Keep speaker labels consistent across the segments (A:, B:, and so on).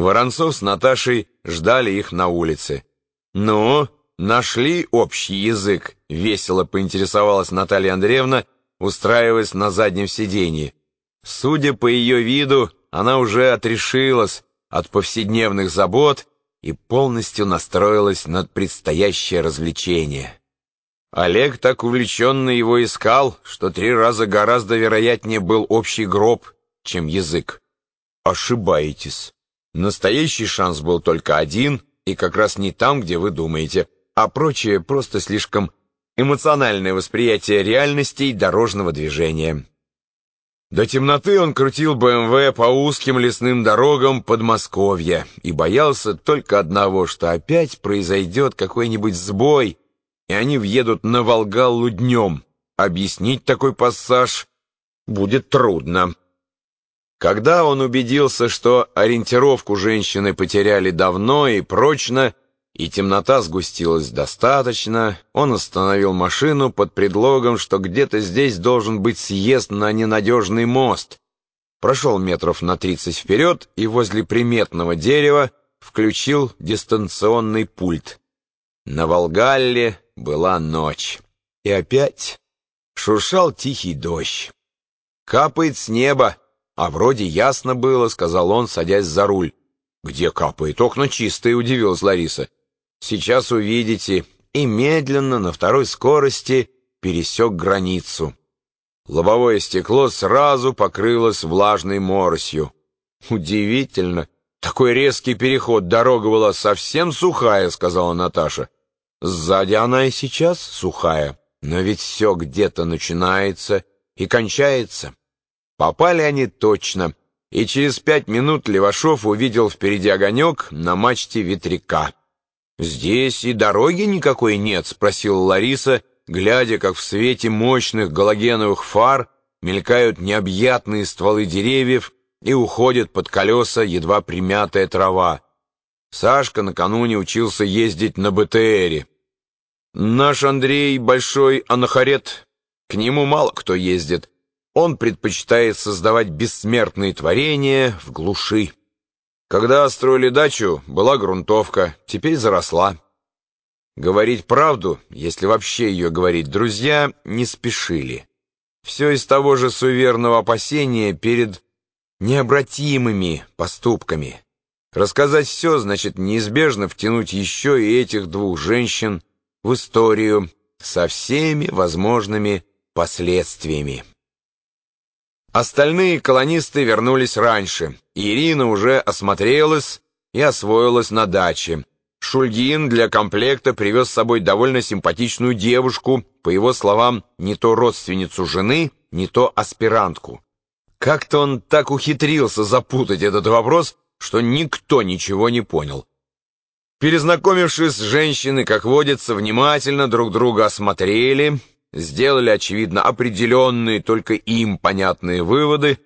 A: Воронцов с Наташей ждали их на улице. «Ну, нашли общий язык?» — весело поинтересовалась Наталья Андреевна, устраиваясь на заднем сиденье. Судя по ее виду, она уже отрешилась от повседневных забот и полностью настроилась на предстоящее развлечение. Олег так увлеченно его искал, что три раза гораздо вероятнее был общий гроб, чем язык. Ошибаетесь. Настоящий шанс был только один, и как раз не там, где вы думаете, а прочее просто слишком эмоциональное восприятие реальностей дорожного движения. До темноты он крутил БМВ по узким лесным дорогам Подмосковья и боялся только одного, что опять произойдет какой-нибудь сбой, и они въедут на Волгалу днем. Объяснить такой пассаж будет трудно. Когда он убедился, что ориентировку женщины потеряли давно и прочно, и темнота сгустилась достаточно, он остановил машину под предлогом, что где-то здесь должен быть съезд на ненадежный мост. Прошел метров на тридцать вперед и возле приметного дерева включил дистанционный пульт. На Волгалле была ночь. И опять шуршал тихий дождь. «Капает с неба, а вроде ясно было», — сказал он, садясь за руль. «Где капает? Окна чистые», — удивилась Лариса. Сейчас увидите, и медленно на второй скорости пересек границу. Лобовое стекло сразу покрылось влажной моросью. Удивительно, такой резкий переход, дорога была совсем сухая, сказала Наташа. Сзади она и сейчас сухая, но ведь все где-то начинается и кончается. Попали они точно, и через пять минут Левашов увидел впереди огонек на мачте ветряка. «Здесь и дороги никакой нет?» — спросила Лариса, глядя, как в свете мощных галогеновых фар мелькают необъятные стволы деревьев и уходит под колеса едва примятая трава. Сашка накануне учился ездить на БТРе. Наш Андрей большой анахарет, к нему мало кто ездит. Он предпочитает создавать бессмертные творения в глуши. Когда строили дачу, была грунтовка, теперь заросла. Говорить правду, если вообще ее говорить, друзья не спешили. Все из того же суверенного опасения перед необратимыми поступками. Рассказать все значит неизбежно втянуть еще и этих двух женщин в историю со всеми возможными последствиями. Остальные колонисты вернулись раньше. Ирина уже осмотрелась и освоилась на даче. Шульгин для комплекта привез с собой довольно симпатичную девушку, по его словам, не то родственницу жены, не то аспирантку. Как-то он так ухитрился запутать этот вопрос, что никто ничего не понял. Перезнакомившись, женщины, как водится, внимательно друг друга осмотрели, сделали, очевидно, определенные, только им понятные выводы,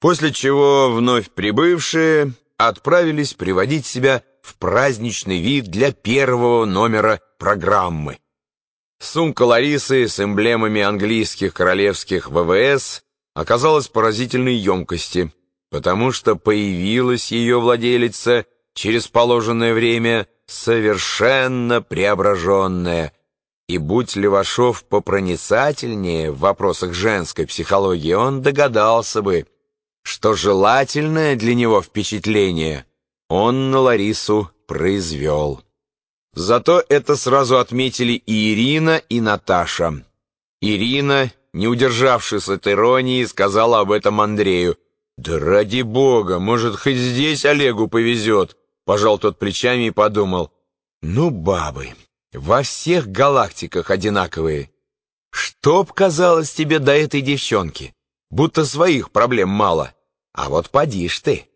A: после чего вновь прибывшие отправились приводить себя в праздничный вид для первого номера программы. Сумка Ларисы с эмблемами английских королевских ВВС оказалась поразительной емкости, потому что появилась ее владелица через положенное время совершенно преображенная – и будь Левашов попроницательнее в вопросах женской психологии, он догадался бы, что желательное для него впечатление он на Ларису произвел. Зато это сразу отметили и Ирина, и Наташа. Ирина, не удержавшись от иронии, сказала об этом Андрею. «Да ради бога, может, хоть здесь Олегу повезет?» Пожал тот плечами и подумал. «Ну, бабы, во всех галактиках одинаковые. Чтоб казалось тебе до этой девчонки, будто своих проблем мало. А вот поди ж ты.